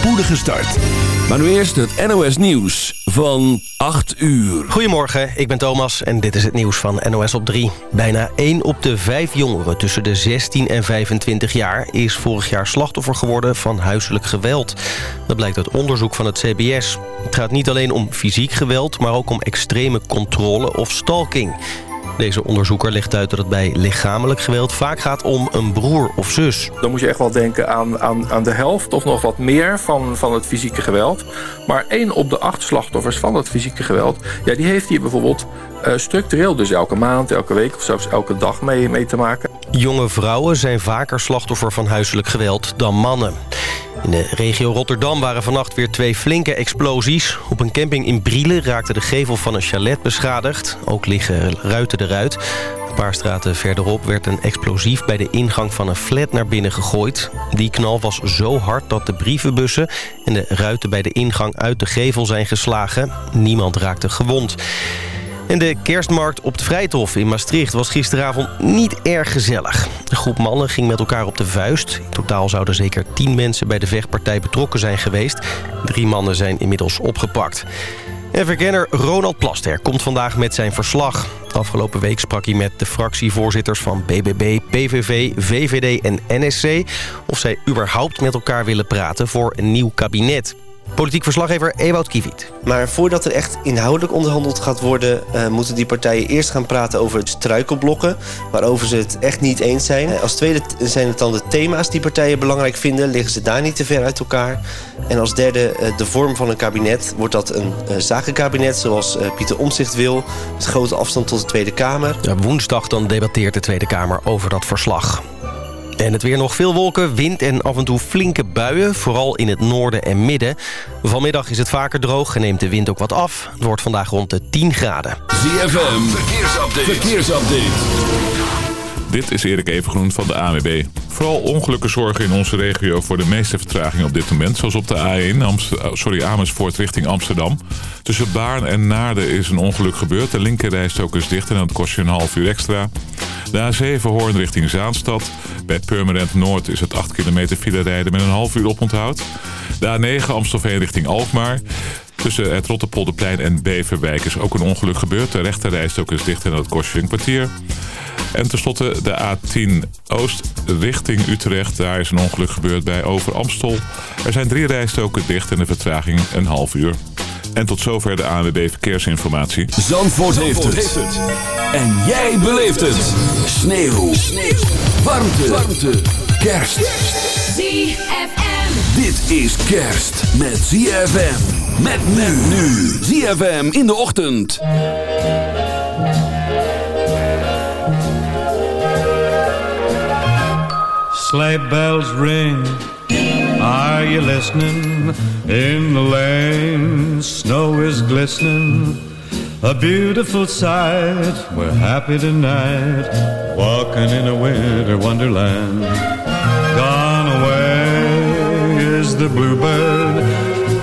spoedige start. Maar nu eerst het NOS Nieuws van 8 uur. Goedemorgen, ik ben Thomas en dit is het nieuws van NOS op 3. Bijna 1 op de 5 jongeren tussen de 16 en 25 jaar... is vorig jaar slachtoffer geworden van huiselijk geweld. Dat blijkt uit onderzoek van het CBS. Het gaat niet alleen om fysiek geweld... maar ook om extreme controle of stalking. Deze onderzoeker legt uit dat het bij lichamelijk geweld vaak gaat om een broer of zus. Dan moet je echt wel denken aan, aan, aan de helft of nog wat meer van, van het fysieke geweld. Maar één op de acht slachtoffers van het fysieke geweld... Ja, die heeft hier bijvoorbeeld uh, structureel dus elke maand, elke week of zelfs elke dag mee, mee te maken. Jonge vrouwen zijn vaker slachtoffer van huiselijk geweld dan mannen. In de regio Rotterdam waren vannacht weer twee flinke explosies. Op een camping in Brielen raakte de gevel van een chalet beschadigd. Ook liggen ruiten eruit. Een paar straten verderop werd een explosief bij de ingang van een flat naar binnen gegooid. Die knal was zo hard dat de brievenbussen en de ruiten bij de ingang uit de gevel zijn geslagen. Niemand raakte gewond. En de kerstmarkt op de Vrijthof in Maastricht was gisteravond niet erg gezellig. Een groep mannen ging met elkaar op de vuist. In totaal zouden zeker tien mensen bij de vechtpartij betrokken zijn geweest. Drie mannen zijn inmiddels opgepakt. En verkenner Ronald Plaster komt vandaag met zijn verslag. Afgelopen week sprak hij met de fractievoorzitters van BBB, PVV, VVD en NSC... of zij überhaupt met elkaar willen praten voor een nieuw kabinet. Politiek verslaggever Ewout Kiviet. Maar voordat er echt inhoudelijk onderhandeld gaat worden... Uh, moeten die partijen eerst gaan praten over struikelblokken... waarover ze het echt niet eens zijn. Als tweede zijn het dan de thema's die partijen belangrijk vinden... liggen ze daar niet te ver uit elkaar. En als derde uh, de vorm van een kabinet. Wordt dat een uh, zakenkabinet zoals Pieter Omzicht wil... met grote afstand tot de Tweede Kamer. Ja, woensdag dan debatteert de Tweede Kamer over dat verslag. En het weer nog veel wolken, wind en af en toe flinke buien. Vooral in het noorden en midden. Vanmiddag is het vaker droog en neemt de wind ook wat af. Het wordt vandaag rond de 10 graden. ZFM, verkeersupdate. verkeersupdate. Dit is Erik Evengroen van de ANWB. Vooral ongelukken zorgen in onze regio voor de meeste vertraging op dit moment. Zoals op de A1 Amster sorry, Amersfoort richting Amsterdam. Tussen Baarn en Naarden is een ongeluk gebeurd. De linkerrijstok is dicht en dat kost je een half uur extra. De A7 Hoorn richting Zaanstad. Bij Purmerend Noord is het 8 kilometer file rijden met een half uur oponthoud. De A9 Amstelveen richting Alkmaar. Tussen het Rotterpolderplein en Beverwijk is ook een ongeluk gebeurd. De rechterrijstok is dicht en dat kost je een kwartier. En tenslotte de A10 Oost richting Utrecht. Daar is een ongeluk gebeurd bij Over Amstel. Er zijn drie rijstoken dicht en de vertraging een half uur. En tot zover de ANWB Verkeersinformatie. Zandvoort, heeft, het. En jij beleeft het. Sneeuw. Sneeuw. Warmte. Warmte. Kerst. ZFM. Dit is kerst met ZFM. Met men nu. ZFM in de ochtend. Sleigh bells ring. Are you listening? In the lane, snow is glistening. A beautiful sight. We're happy tonight, walking in a winter wonderland. Gone away is the bluebird.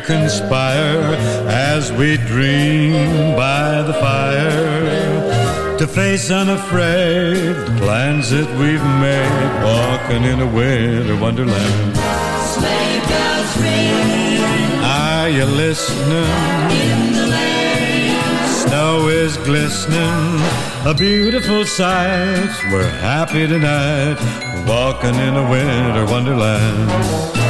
conspire as we dream by the fire to face unafraid the plans that we've made, walking in a winter wonderland. Sleigh bells ringing. Are you listening? Snow is glistening, a beautiful sight. We're happy tonight, walking in a winter wonderland.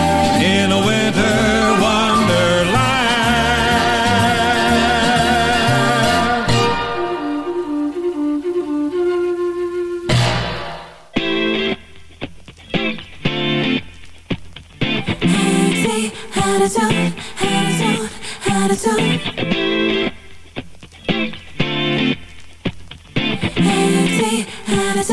energy and it's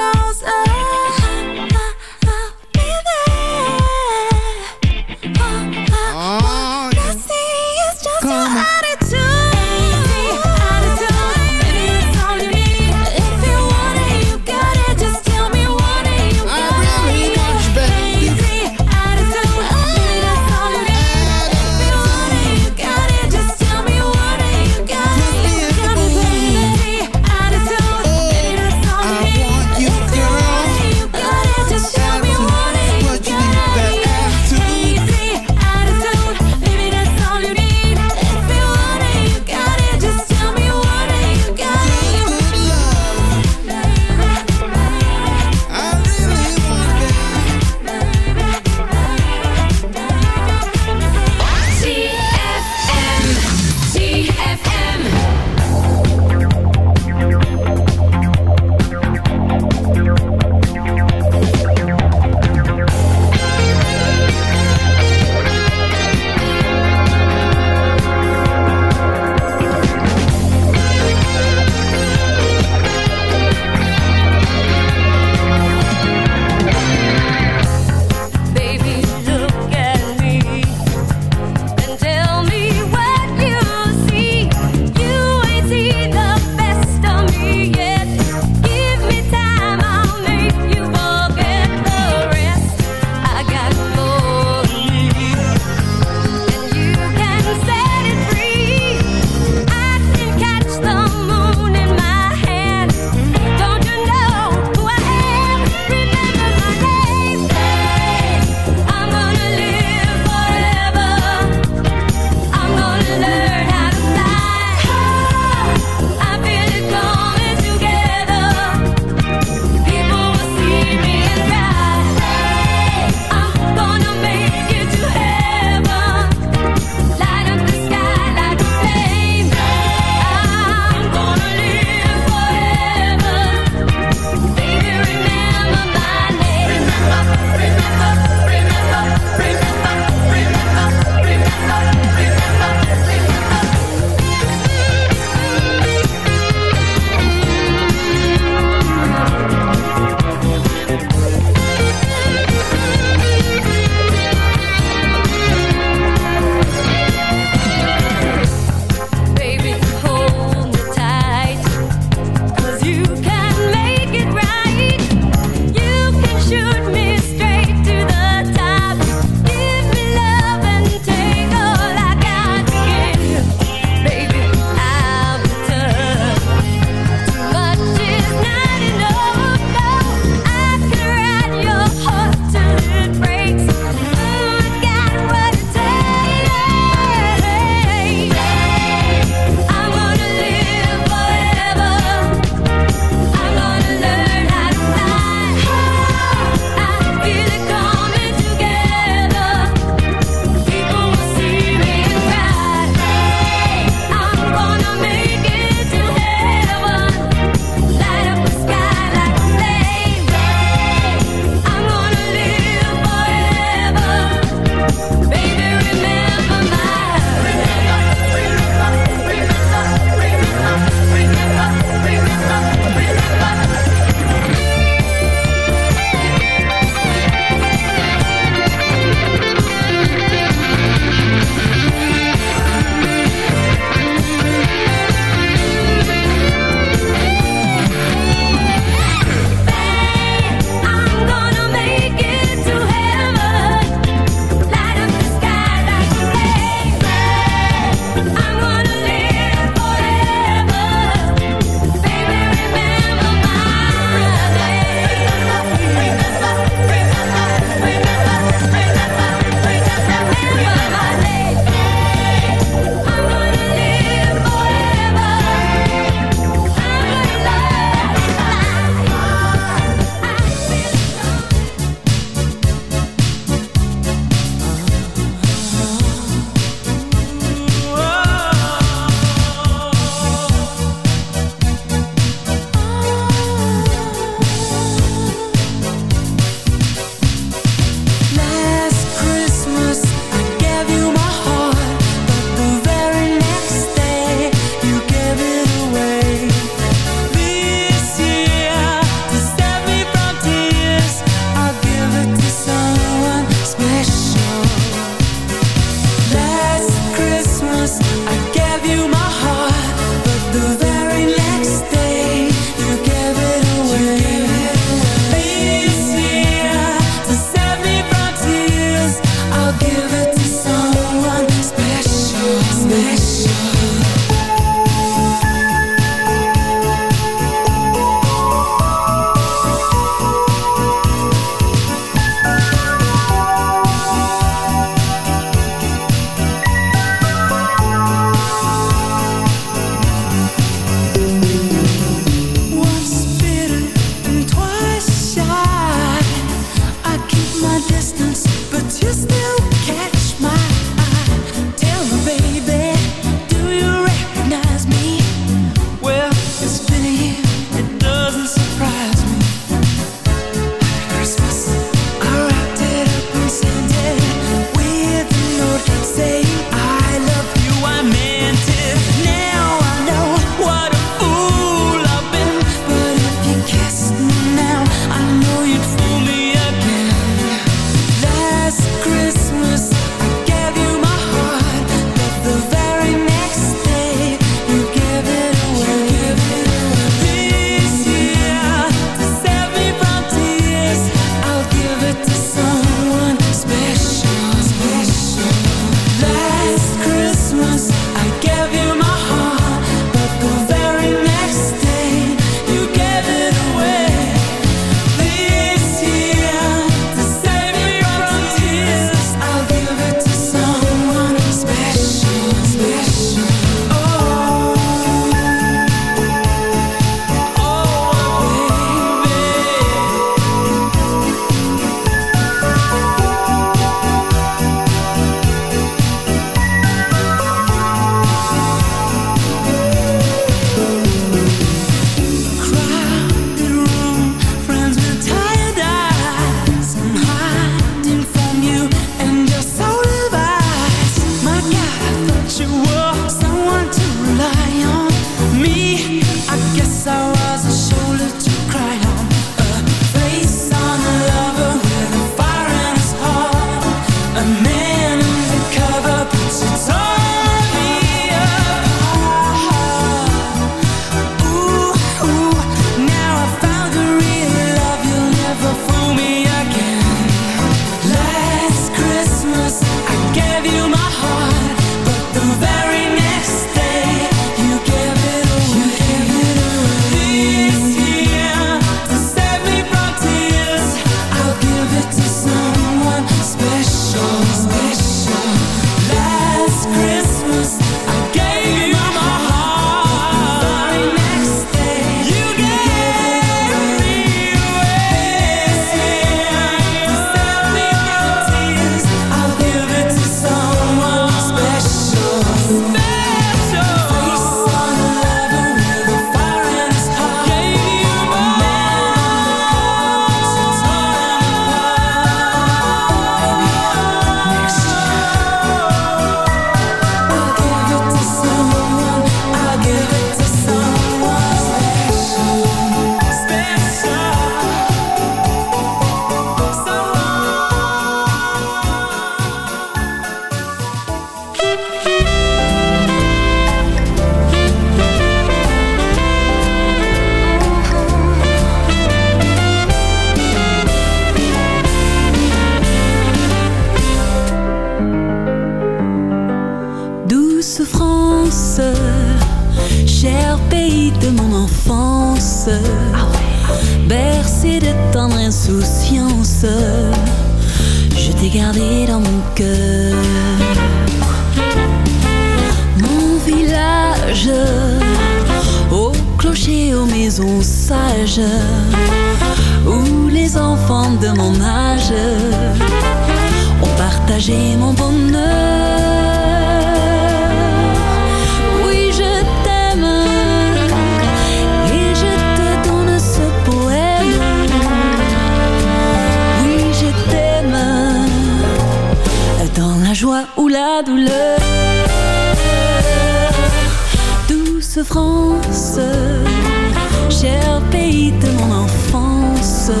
enfance,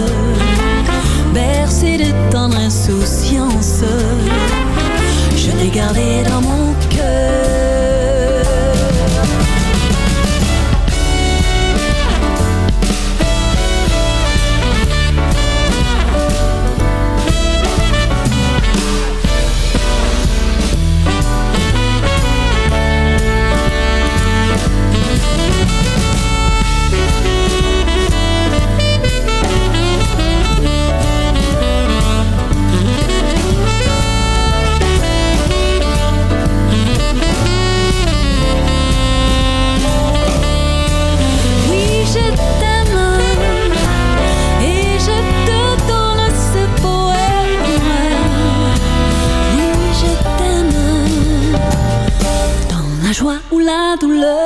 bercée de tendre insouciance, je l'ai gardé dans mon la douleur.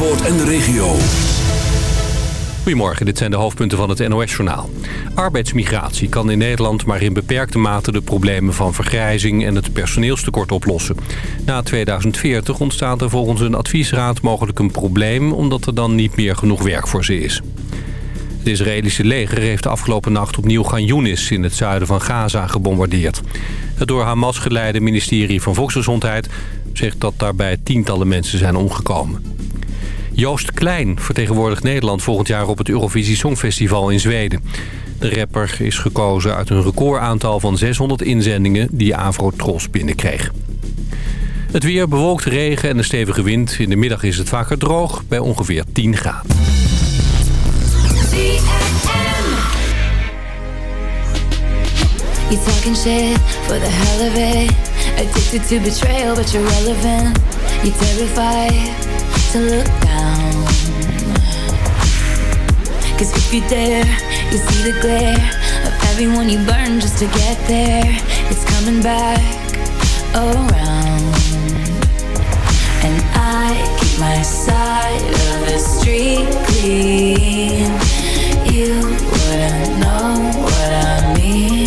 En de regio. Goedemorgen, dit zijn de hoofdpunten van het NOS-journaal. Arbeidsmigratie kan in Nederland maar in beperkte mate de problemen van vergrijzing en het personeelstekort oplossen. Na 2040 ontstaat er volgens een adviesraad mogelijk een probleem omdat er dan niet meer genoeg werk voor ze is. Het Israëlische leger heeft de afgelopen nacht opnieuw Gan in het zuiden van Gaza gebombardeerd. Het door Hamas geleide ministerie van Volksgezondheid zegt dat daarbij tientallen mensen zijn omgekomen. Joost Klein vertegenwoordigt Nederland volgend jaar op het Eurovisie Songfestival in Zweden. De rapper is gekozen uit een recordaantal van 600 inzendingen die Avrotros binnenkreeg. Het weer bewolkt regen en een stevige wind. In de middag is het vaker droog bij ongeveer 10 graden. To look down. Cause if you dare, you see the glare of everyone you burn just to get there. It's coming back around. And I keep my side of the street clean. You wouldn't know what I mean.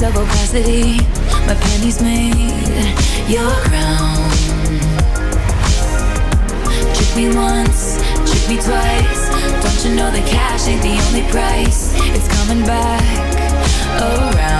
Webs of opacity. My pennies made your crown. Trick me once, trick me twice. Don't you know the cash ain't the only price? It's coming back around.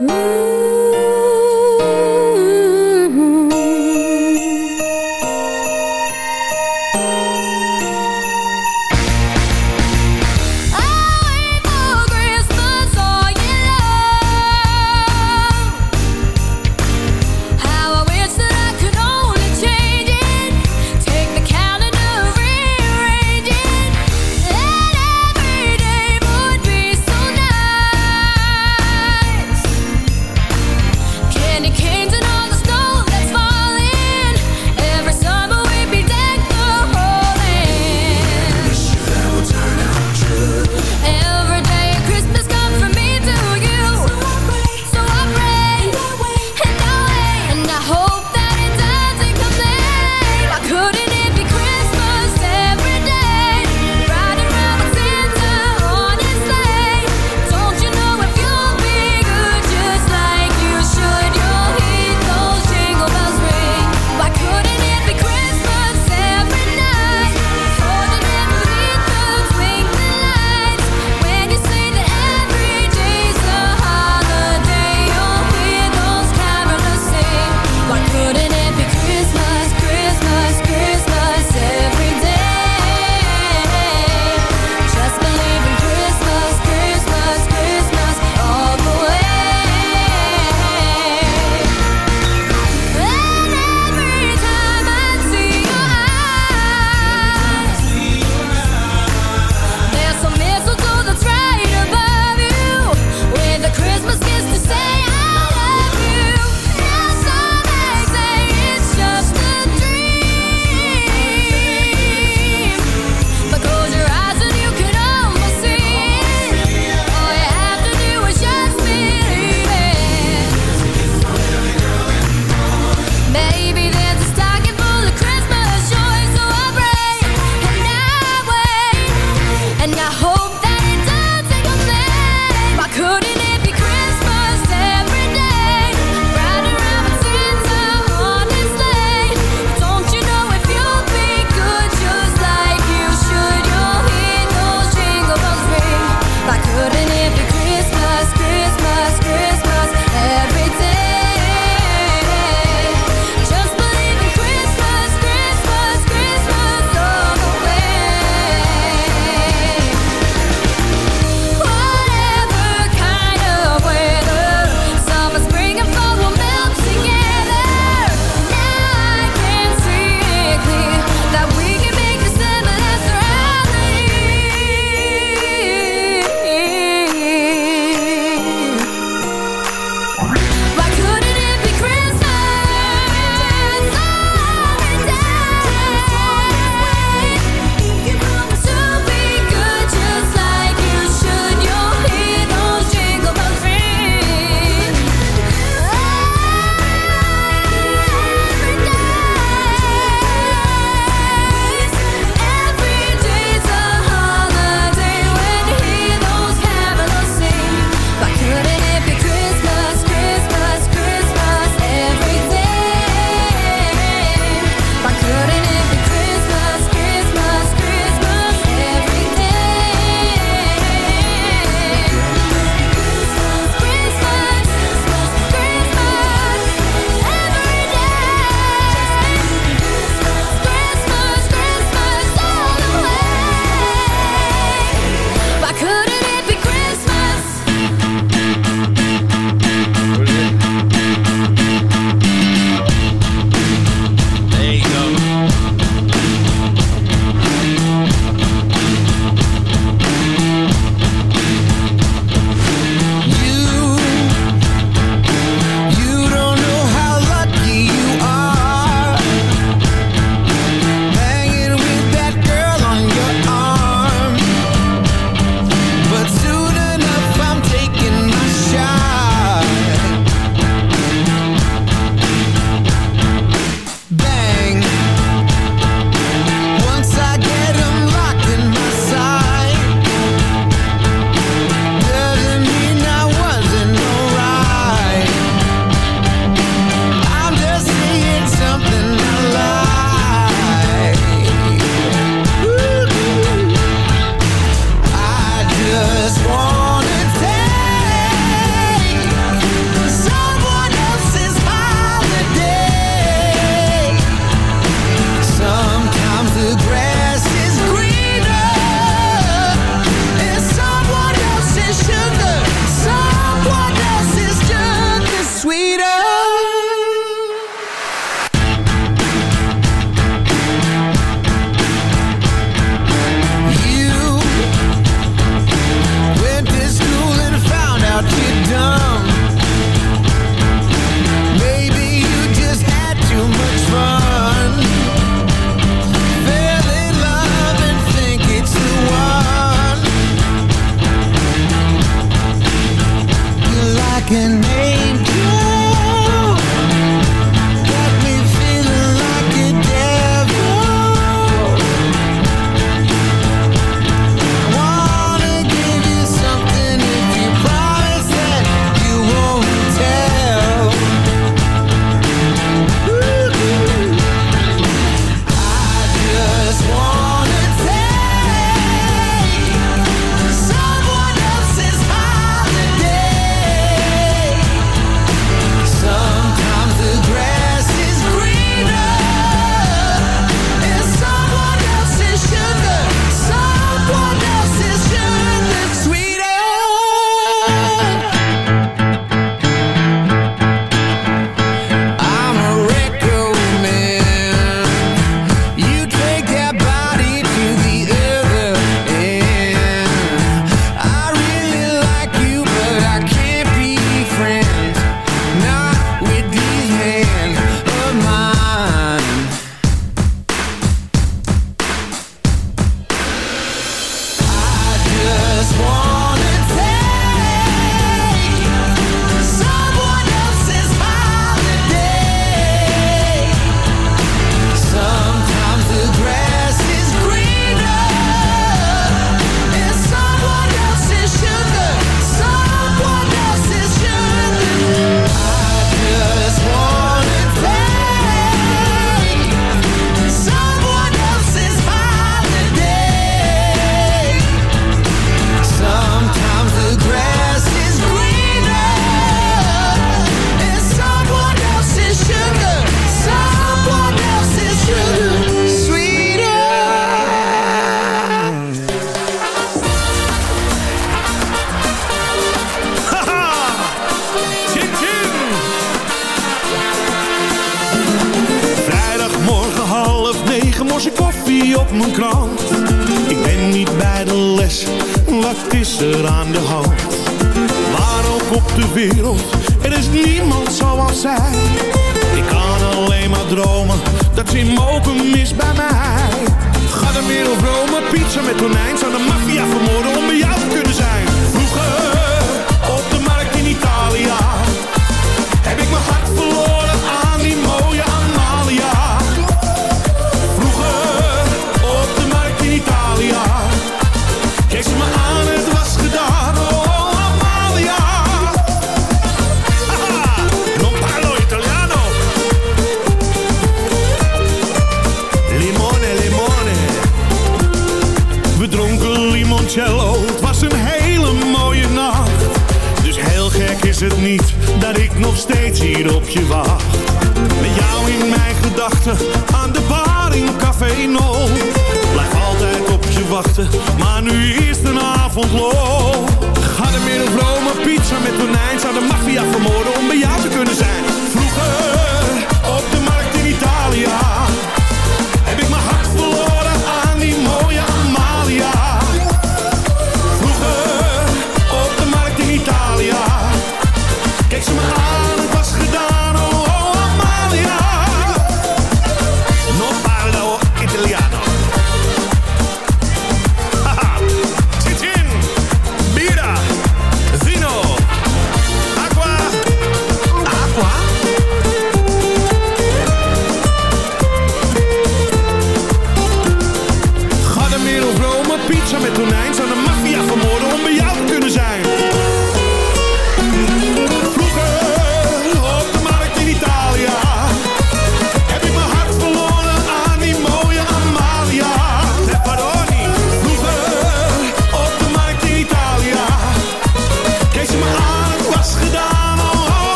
Ooh.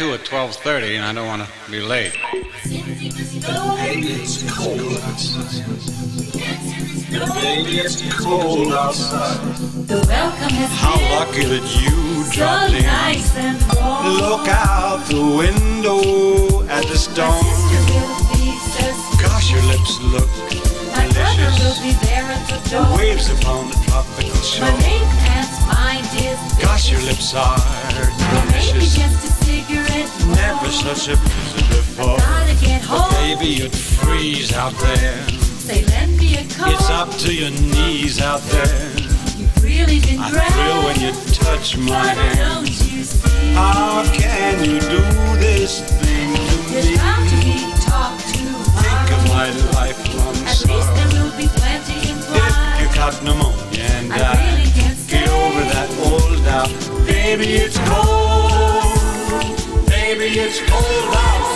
Get a tattoo at 12:30, and I don't want to be late. Baby, it's cold outside. Baby, it's cold outside. The welcome has How been lucky that you so dropped in. nice and warm. Look out the window at the storm. sister will be so Gosh, your lips look My brother will delicious. be there at the door. Waves upon the tropical My shore. maintenance mind is Gosh, your lips are delicious. just a cigarette more. Never such a blizzard before. Home. Baby, you'd freeze out there. Say, lend me a coat. It's up to your knees out there. You've really been I great. thrill when you touch my But hand. don't you see? How can you do this thing to me? bound to be talk Think of my lifelong At least sorrow. there will be plenty If implied. you caught pneumonia and I died, really get over that old doubt. Baby, it's cold. Baby, it's cold outside.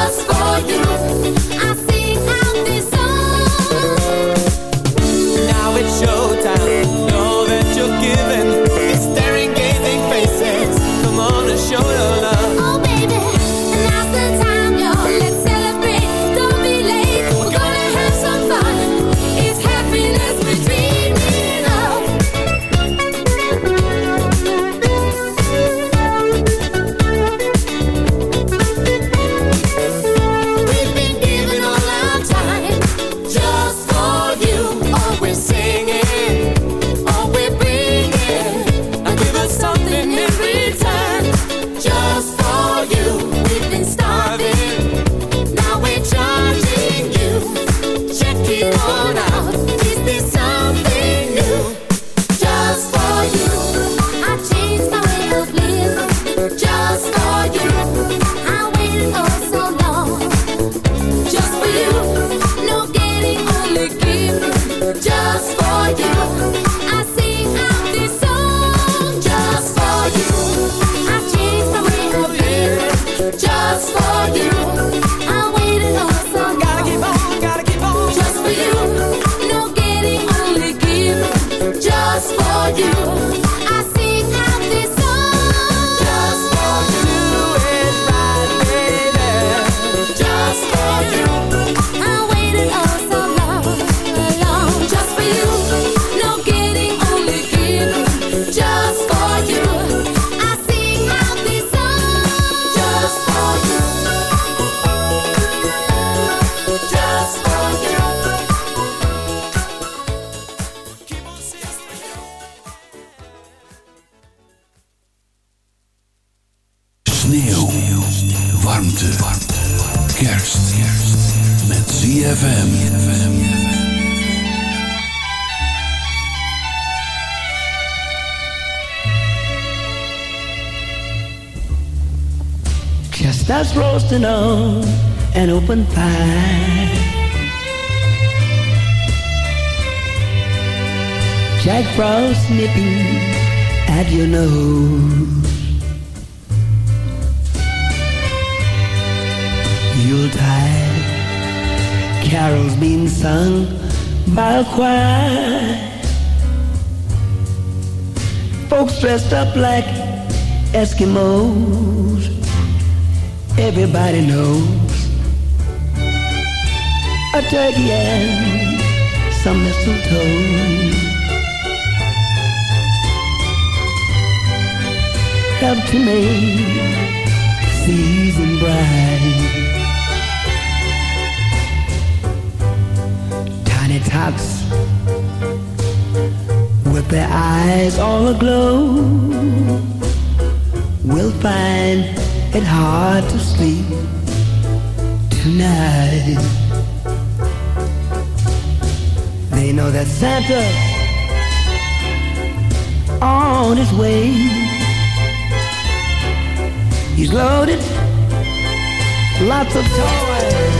just for you. Sneeuw. Warmte. Kerst. Met ZFM. Just as roasting on an open fire. Jack Frost nipping at your nose. Yuletide. Carols being sung by a choir. Folks dressed up like Eskimos. Everybody knows a turkey and some mistletoe. Help to make season bright. sweethearts with their eyes all aglow will find it hard to sleep tonight. They know that Santa's on his way. He's loaded, lots of toys.